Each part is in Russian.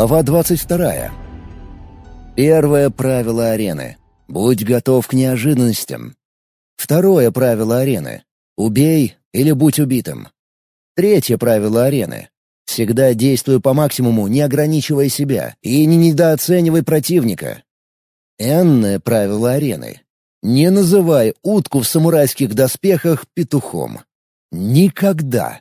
Глава 22. Первое правило арены. Будь готов к неожиданностям. Второе правило арены. Убей или будь убитым. Третье правило арены. Всегда действуй по максимуму, не ограничивая себя, и не недооценивай противника. Энное правило арены. Не называй утку в самурайских доспехах петухом. Никогда.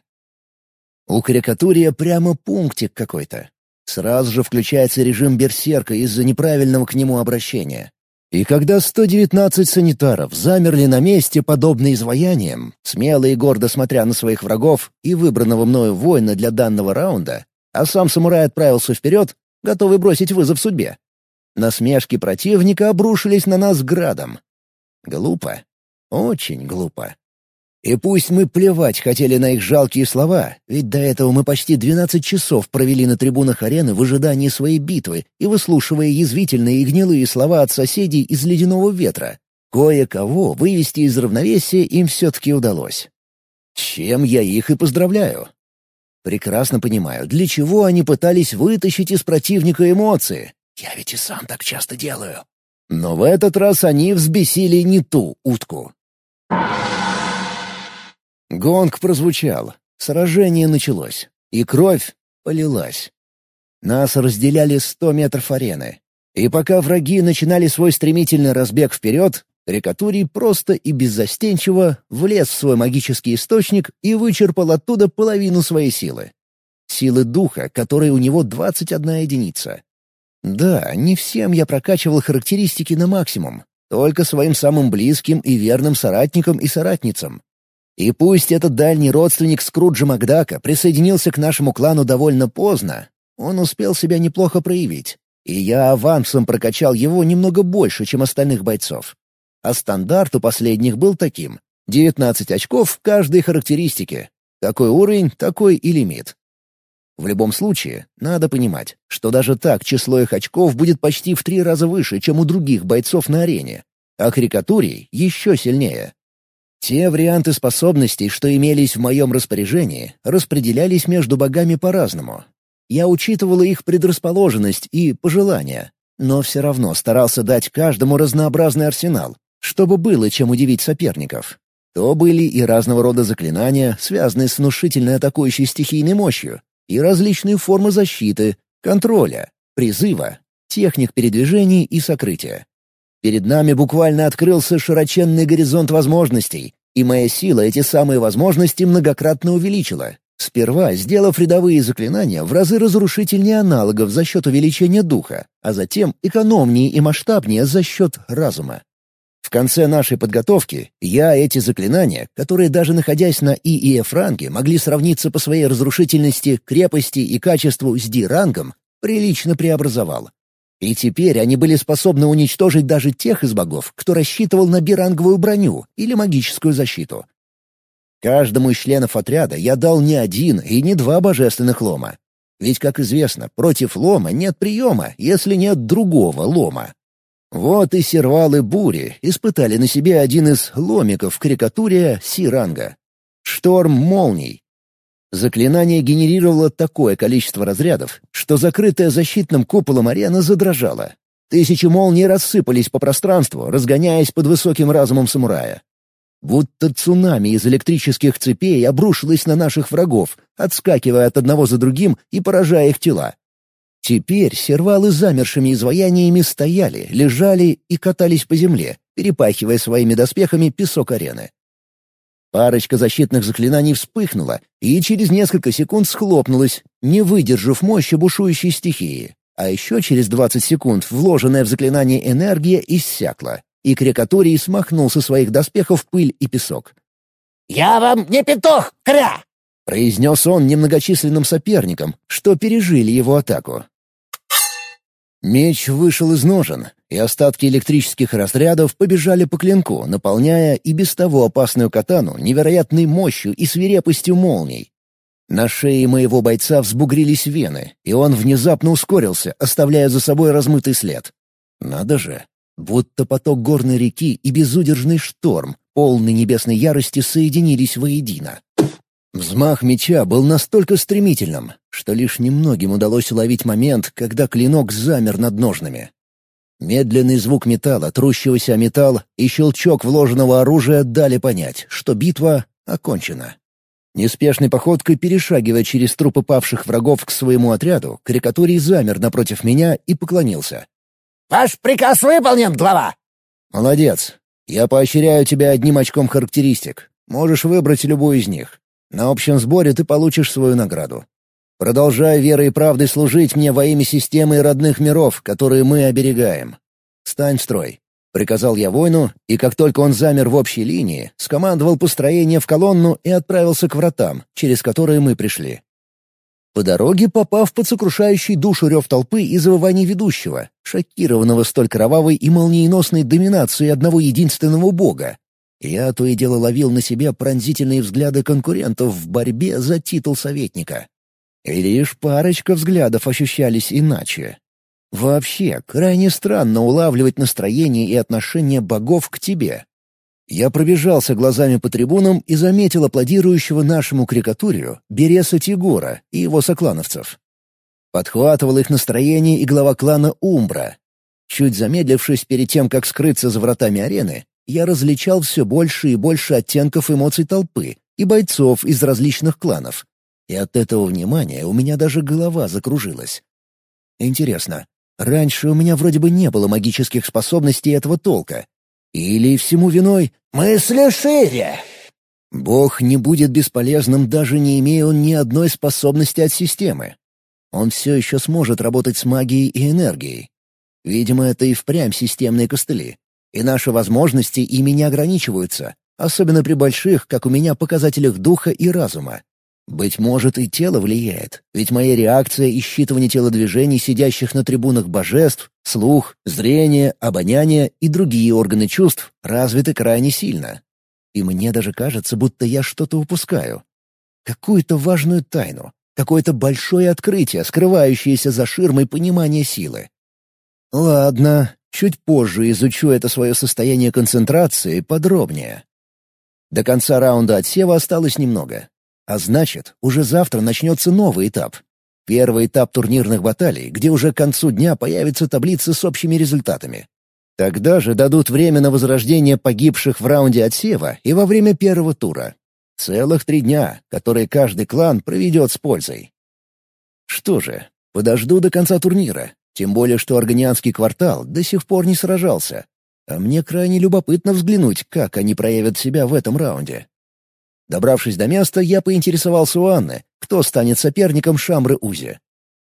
У карикатурия прямо пунктик какой-то. Сразу же включается режим берсерка из-за неправильного к нему обращения. И когда 119 санитаров замерли на месте, подобно изваяниям, смело и гордо смотря на своих врагов и выбранного мною воина для данного раунда, а сам самурай отправился вперед, готовый бросить вызов судьбе. Насмешки противника обрушились на нас градом. Глупо. Очень глупо. И пусть мы плевать хотели на их жалкие слова, ведь до этого мы почти 12 часов провели на трибунах арены в ожидании своей битвы и выслушивая язвительные и гнилые слова от соседей из ледяного ветра. Кое-кого вывести из равновесия им все-таки удалось. Чем я их и поздравляю. Прекрасно понимаю, для чего они пытались вытащить из противника эмоции. Я ведь и сам так часто делаю. Но в этот раз они взбесили не ту утку. Гонг прозвучал, сражение началось, и кровь полилась. Нас разделяли сто метров арены. И пока враги начинали свой стремительный разбег вперед, Рекатурий просто и беззастенчиво влез в свой магический источник и вычерпал оттуда половину своей силы. Силы духа, которой у него 21 единица. Да, не всем я прокачивал характеристики на максимум, только своим самым близким и верным соратникам и соратницам. И пусть этот дальний родственник Скруджа Макдака присоединился к нашему клану довольно поздно, он успел себя неплохо проявить, и я авансом прокачал его немного больше, чем остальных бойцов. А стандарт у последних был таким — 19 очков в каждой характеристике. Какой уровень, такой и лимит. В любом случае, надо понимать, что даже так число их очков будет почти в три раза выше, чем у других бойцов на арене, а карикатурий еще сильнее. Те варианты способностей, что имелись в моем распоряжении, распределялись между богами по-разному. Я учитывала их предрасположенность и пожелания, но все равно старался дать каждому разнообразный арсенал, чтобы было чем удивить соперников. То были и разного рода заклинания, связанные с внушительной атакующей стихийной мощью, и различные формы защиты, контроля, призыва, техник передвижений и сокрытия. Перед нами буквально открылся широченный горизонт возможностей, и моя сила эти самые возможности многократно увеличила, сперва сделав рядовые заклинания в разы разрушительнее аналогов за счет увеличения духа, а затем экономнее и масштабнее за счет разума. В конце нашей подготовки я эти заклинания, которые даже находясь на ИИФ-ранге могли сравниться по своей разрушительности, крепости и качеству с Ди-рангом, прилично преобразовал. И теперь они были способны уничтожить даже тех из богов, кто рассчитывал на биранговую броню или магическую защиту. Каждому из членов отряда я дал не один и не два божественных лома. Ведь, как известно, против лома нет приема, если нет другого лома. Вот и сервалы бури испытали на себе один из ломиков в карикатуре Си-ранга. Шторм молний, Заклинание генерировало такое количество разрядов, что закрытая защитным куполом арена задрожала. Тысячи молний рассыпались по пространству, разгоняясь под высоким разумом самурая. Будто цунами из электрических цепей обрушилось на наших врагов, отскакивая от одного за другим и поражая их тела. Теперь сервалы замершими изваяниями стояли, лежали и катались по земле, перепахивая своими доспехами песок арены. Парочка защитных заклинаний вспыхнула и через несколько секунд схлопнулась, не выдержав мощи бушующей стихии. А еще через 20 секунд вложенная в заклинание энергия иссякла, и Крекаторий смахнул со своих доспехов пыль и песок. «Я вам не петух, кря!» — произнес он немногочисленным соперникам, что пережили его атаку. Меч вышел из ножен, и остатки электрических разрядов побежали по клинку, наполняя и без того опасную катану невероятной мощью и свирепостью молний. На шее моего бойца взбугрились вены, и он внезапно ускорился, оставляя за собой размытый след. Надо же, будто поток горной реки и безудержный шторм, полный небесной ярости, соединились воедино. Взмах меча был настолько стремительным, что лишь немногим удалось уловить момент, когда клинок замер над ножными. Медленный звук металла, трущегося металл, и щелчок вложенного оружия дали понять, что битва окончена. Неспешной походкой, перешагивая через трупы павших врагов к своему отряду, Карикатурий замер напротив меня и поклонился. «Ваш приказ выполнен, глава!» «Молодец. Я поощряю тебя одним очком характеристик. Можешь выбрать любую из них. На общем сборе ты получишь свою награду. Продолжай верой и правдой служить мне во имя системы и родных миров, которые мы оберегаем. Стань в строй. Приказал я воину, и как только он замер в общей линии, скомандовал построение в колонну и отправился к вратам, через которые мы пришли. По дороге попав под сокрушающий душу рев толпы и завываний ведущего, шокированного столь кровавой и молниеносной доминацией одного единственного бога, я то и дело ловил на себе пронзительные взгляды конкурентов в борьбе за титул советника. И лишь парочка взглядов ощущались иначе. Вообще, крайне странно улавливать настроение и отношение богов к тебе. Я пробежался глазами по трибунам и заметил аплодирующего нашему крикатурию Береса Тигора и его соклановцев. Подхватывал их настроение и глава клана Умбра. Чуть замедлившись перед тем, как скрыться за вратами арены, я различал все больше и больше оттенков эмоций толпы и бойцов из различных кланов. И от этого внимания у меня даже голова закружилась. Интересно, раньше у меня вроде бы не было магических способностей этого толка. Или всему виной «мысли шире». Бог не будет бесполезным, даже не имея он ни одной способности от системы. Он все еще сможет работать с магией и энергией. Видимо, это и впрямь системные костыли и наши возможности ими не ограничиваются, особенно при больших, как у меня, показателях духа и разума. Быть может, и тело влияет, ведь моя реакция и считывание телодвижений сидящих на трибунах божеств, слух, зрение, обоняние и другие органы чувств развиты крайне сильно. И мне даже кажется, будто я что-то упускаю. Какую-то важную тайну, какое-то большое открытие, скрывающееся за ширмой понимания силы. Ладно, Чуть позже изучу это свое состояние концентрации подробнее. До конца раунда отсева осталось немного. А значит, уже завтра начнется новый этап. Первый этап турнирных баталий, где уже к концу дня появится таблица с общими результатами. Тогда же дадут время на возрождение погибших в раунде отсева и во время первого тура. Целых три дня, которые каждый клан проведет с пользой. Что же, подожду до конца турнира, тем более, что Органианский квартал до сих пор не сражался. А мне крайне любопытно взглянуть, как они проявят себя в этом раунде. Добравшись до места, я поинтересовался у Анны, кто станет соперником Шамры Узи.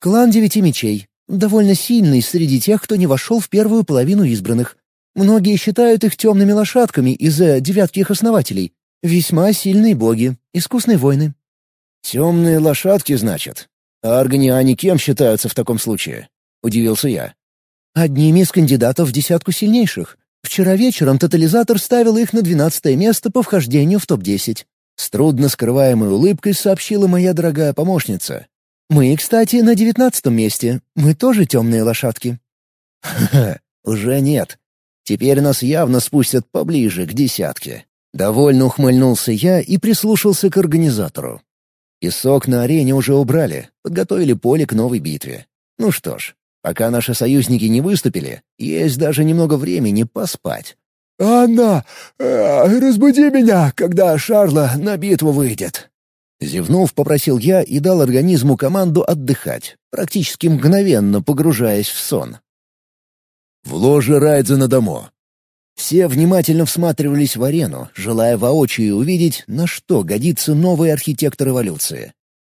«Клан Девяти Мечей. Довольно сильный среди тех, кто не вошел в первую половину избранных. Многие считают их темными лошадками из-за девятки их основателей. Весьма сильные боги, искусные воины». «Темные лошадки, значит? А органиане кем считаются в таком случае?» — удивился я. «Одними из кандидатов в десятку сильнейших. Вчера вечером тотализатор ставил их на двенадцатое место по вхождению в топ-10. С трудно скрываемой улыбкой сообщила моя дорогая помощница. «Мы, кстати, на девятнадцатом месте. Мы тоже темные лошадки». «Ха-ха, уже нет. Теперь нас явно спустят поближе к десятке». Довольно ухмыльнулся я и прислушался к организатору. Песок на арене уже убрали, подготовили поле к новой битве. Ну что ж, Пока наши союзники не выступили, есть даже немного времени поспать. «Анна, э, разбуди меня, когда Шарла на битву выйдет». Зевнув, попросил я и дал организму команду отдыхать, практически мгновенно погружаясь в сон. В ложе Райдзена домо. Все внимательно всматривались в арену, желая воочию увидеть, на что годится новый архитектор эволюции.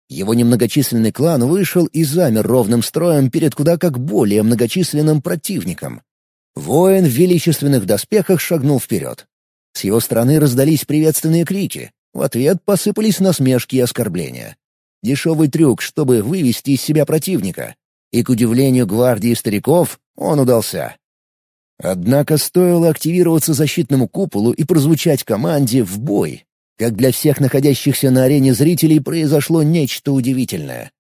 Его немногочисленный клан вышел и замер ровным строем перед куда как более многочисленным противником. Воин в величественных доспехах шагнул вперед. С его стороны раздались приветственные крики. В ответ посыпались насмешки и оскорбления. Дешевый трюк, чтобы вывести из себя противника. И, к удивлению гвардии стариков, он удался. Однако стоило активироваться защитному куполу и прозвучать команде «в бой», как для всех находящихся на арене зрителей произошло нечто удивительное.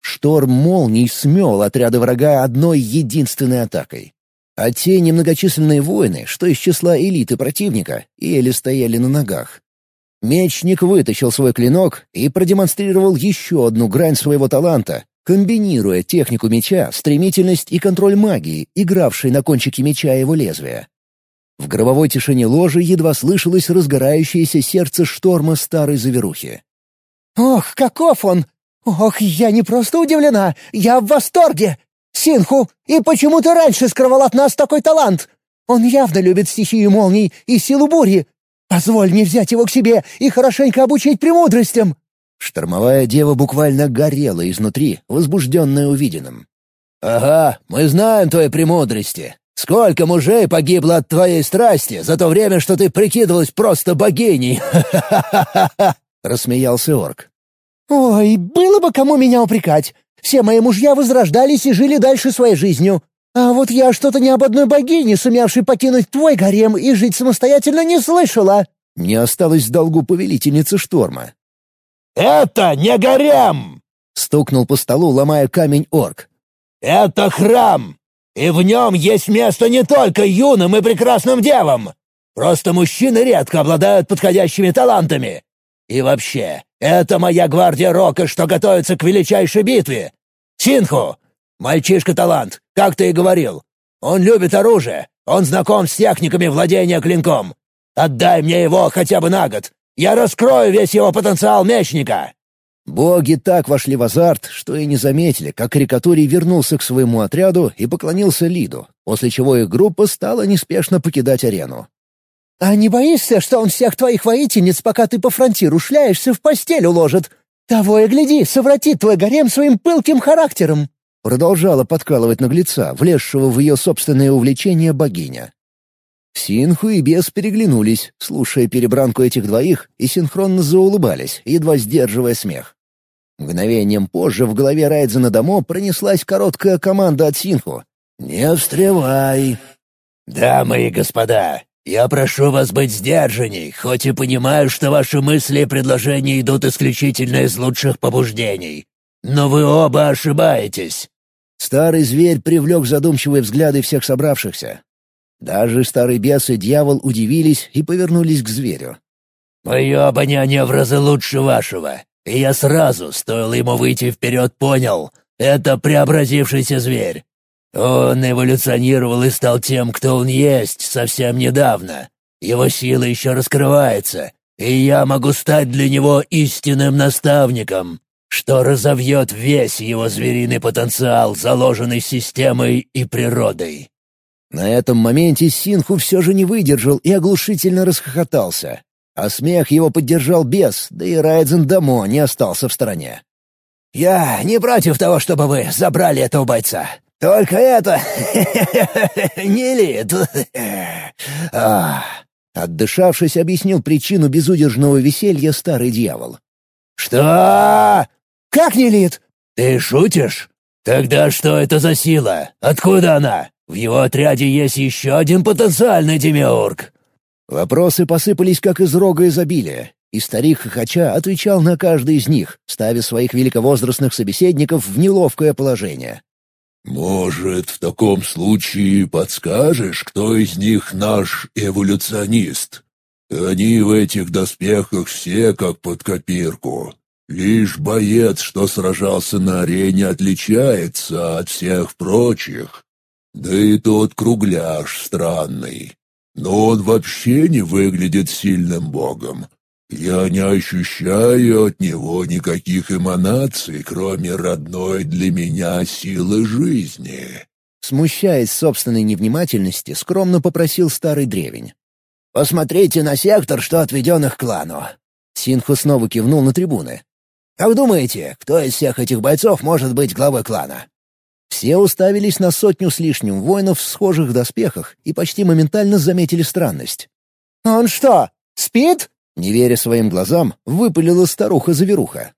Шторм молний смел отряды врага одной единственной атакой. А те немногочисленные воины, что из числа элиты противника, еле стояли на ногах. Мечник вытащил свой клинок и продемонстрировал еще одну грань своего таланта, комбинируя технику меча, стремительность и контроль магии, игравшей на кончике меча его лезвия. В гробовой тишине ложи едва слышалось разгорающееся сердце шторма старой заверухи. «Ох, каков он! Ох, я не просто удивлена, я в восторге! Синху, и почему ты раньше скрывал от нас такой талант? Он явно любит стихию молний и силу бури. Позволь мне взять его к себе и хорошенько обучить премудростям!» Штормовая дева буквально горела изнутри, возбужденная увиденным. «Ага, мы знаем твои премудрости. Сколько мужей погибло от твоей страсти за то время, что ты прикидывалась просто богиней!» рассмеялся орк. «Ой, было бы кому меня упрекать. Все мои мужья возрождались и жили дальше своей жизнью. А вот я что-то ни об одной богине, сумевшей покинуть твой гарем и жить самостоятельно, не слышала». Не осталось в долгу повелительницы шторма. «Это не гарем!» — стукнул по столу, ломая камень орк. «Это храм, и в нем есть место не только юным и прекрасным девам. Просто мужчины редко обладают подходящими талантами. И вообще, это моя гвардия Рока, что готовится к величайшей битве. Синху, Мальчишка-талант, как ты и говорил. Он любит оружие, он знаком с техниками владения клинком. Отдай мне его хотя бы на год. Я раскрою весь его потенциал мечника!» Боги так вошли в азарт, что и не заметили, как Рикатурий вернулся к своему отряду и поклонился Лиду, после чего их группа стала неспешно покидать арену. «А не боишься, что он всех твоих воительниц, пока ты по фронтиру шляешься, в постель уложит? Того и гляди, совратит твой гарем своим пылким характером!» Продолжала подкалывать наглеца, влезшего в ее собственное увлечение богиня. Синху и Бес переглянулись, слушая перебранку этих двоих, и синхронно заулыбались, едва сдерживая смех. Мгновением позже в голове Райдзена Дамо пронеслась короткая команда от Синху. «Не встревай!» «Дамы и господа, я прошу вас быть сдержанней, хоть и понимаю, что ваши мысли и предложения идут исключительно из лучших побуждений. Но вы оба ошибаетесь. Старый зверь привлек задумчивые взгляды всех собравшихся. Даже старый бес и дьявол удивились и повернулись к зверю. «Мое обоняние в разы лучше вашего, и я сразу, стоило ему выйти вперед, понял, это преобразившийся зверь. Он эволюционировал и стал тем, кто он есть, совсем недавно. Его сила еще раскрывается, и я могу стать для него истинным наставником что разовьет весь его звериный потенциал, заложенный системой и природой. На этом моменте Синху все же не выдержал и оглушительно расхохотался. А смех его поддержал бес, да и Райдзен Дамо не остался в стороне. «Я не против того, чтобы вы забрали этого бойца. Только это... не лид. Отдышавшись, объяснил причину безудержного веселья старый дьявол. «Что?» «Как не Лид?» «Ты шутишь? Тогда что это за сила? Откуда она? В его отряде есть еще один потенциальный демиург». Вопросы посыпались как из рога изобилия, и старик Хохоча отвечал на каждый из них, ставя своих великовозрастных собеседников в неловкое положение. «Может, в таком случае подскажешь, кто из них наш эволюционист? Они в этих доспехах все как под копирку. Лишь боец, что сражался на арене, отличается от всех прочих. Да и тот кругляш странный. Но он вообще не выглядит сильным богом. Я не ощущаю от него никаких эманаций, кроме родной для меня силы жизни». Смущаясь собственной невнимательности, скромно попросил старый древень. «Посмотрите на сектор, что отведен их клану». Синху снова кивнул на трибуны. Как думаете, кто из всех этих бойцов может быть главой клана?» Все уставились на сотню с лишним воинов в схожих доспехах и почти моментально заметили странность. «Он что, спит?» Не веря своим глазам, выпалила старуха-заверуха.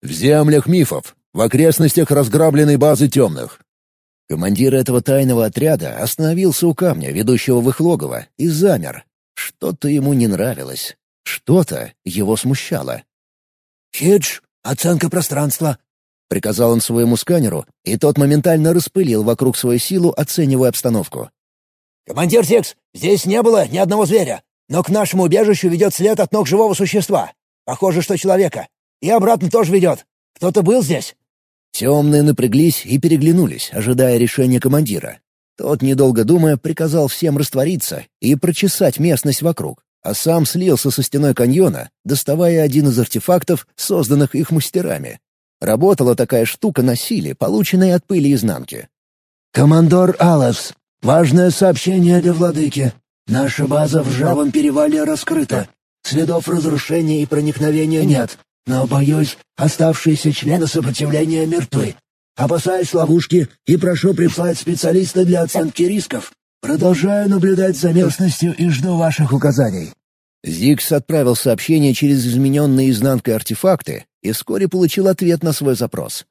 «В землях мифов, в окрестностях разграбленной базы темных». Командир этого тайного отряда остановился у камня, ведущего в их логово, и замер. Что-то ему не нравилось. Что-то его смущало. «Хидж, оценка пространства», — приказал он своему сканеру, и тот моментально распылил вокруг свою силу, оценивая обстановку. «Командир Текс, здесь не было ни одного зверя. Но к нашему убежищу ведет след от ног живого существа. Похоже, что человека. И обратно тоже ведет. Кто-то был здесь?» Темные напряглись и переглянулись, ожидая решения командира. Тот, недолго думая, приказал всем раствориться и прочесать местность вокруг, а сам слился со стеной каньона, доставая один из артефактов, созданных их мастерами. Работала такая штука на силе, полученной от пыли изнанки. «Командор Алас, важное сообщение для владыки. Наша база в Ржавом перевале раскрыта. Следов разрушения и проникновения нет. Но, боюсь, оставшиеся члены сопротивления мертвы. Опасаюсь ловушки и прошу прислать специалиста для оценки рисков. Продолжаю наблюдать за местностью и жду ваших указаний». Зикс отправил сообщение через измененные изнанкой артефакты и вскоре получил ответ на свой запрос.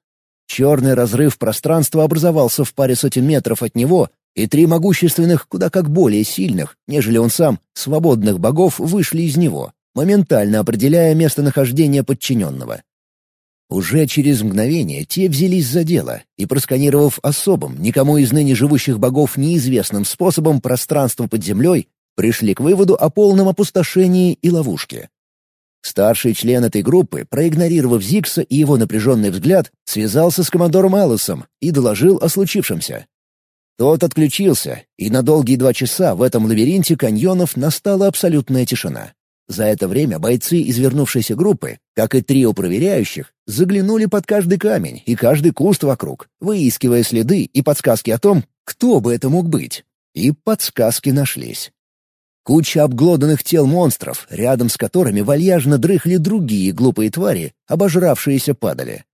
Черный разрыв пространства образовался в паре сотен метров от него, и три могущественных, куда как более сильных, нежели он сам, свободных богов вышли из него, моментально определяя местонахождение подчиненного. Уже через мгновение те взялись за дело и, просканировав особым, никому из ныне живущих богов неизвестным способом пространство под землей, пришли к выводу о полном опустошении и ловушке. Старший член этой группы, проигнорировав Зикса и его напряженный взгляд, связался с командором Эллосом и доложил о случившемся. Тот отключился, и на долгие два часа в этом лабиринте каньонов настала абсолютная тишина. За это время бойцы из вернувшейся группы, как и трио проверяющих, заглянули под каждый камень и каждый куст вокруг, выискивая следы и подсказки о том, кто бы это мог быть. И подсказки нашлись. Куча обглоданных тел монстров, рядом с которыми вальяжно дрыхли другие глупые твари, обожравшиеся падали.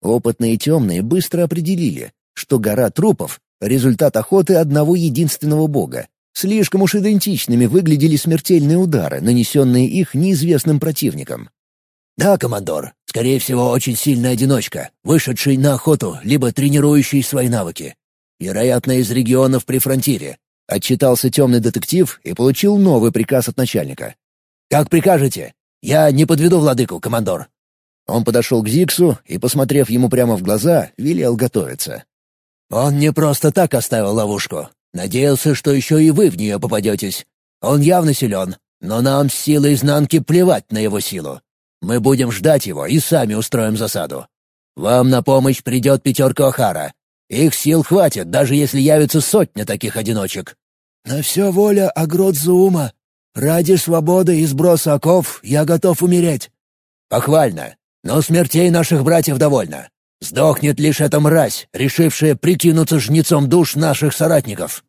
Опытные темные быстро определили, что гора трупов — результат охоты одного единственного бога, Слишком уж идентичными выглядели смертельные удары, нанесенные их неизвестным противникам. «Да, командор. Скорее всего, очень сильная одиночка, вышедший на охоту, либо тренирующий свои навыки. Вероятно, из регионов при фронтире», — отчитался темный детектив и получил новый приказ от начальника. «Как прикажете. Я не подведу владыку, командор». Он подошел к Зиксу и, посмотрев ему прямо в глаза, велел готовиться. «Он не просто так оставил ловушку. Надеялся, что еще и вы в нее попадетесь. Он явно силен, но нам с силой изнанки плевать на его силу. Мы будем ждать его и сами устроим засаду. Вам на помощь придет пятерка Охара. Их сил хватит, даже если явится сотня таких одиночек». «На все воля Агродзуума. Ради свободы и сброса оков я готов умереть». «Похвально. Но смертей наших братьев довольно. Сдохнет лишь эта мразь, решившая прикинуться жнецом душ наших соратников.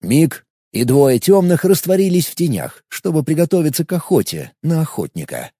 Миг, и двое темных растворились в тенях, чтобы приготовиться к охоте на охотника.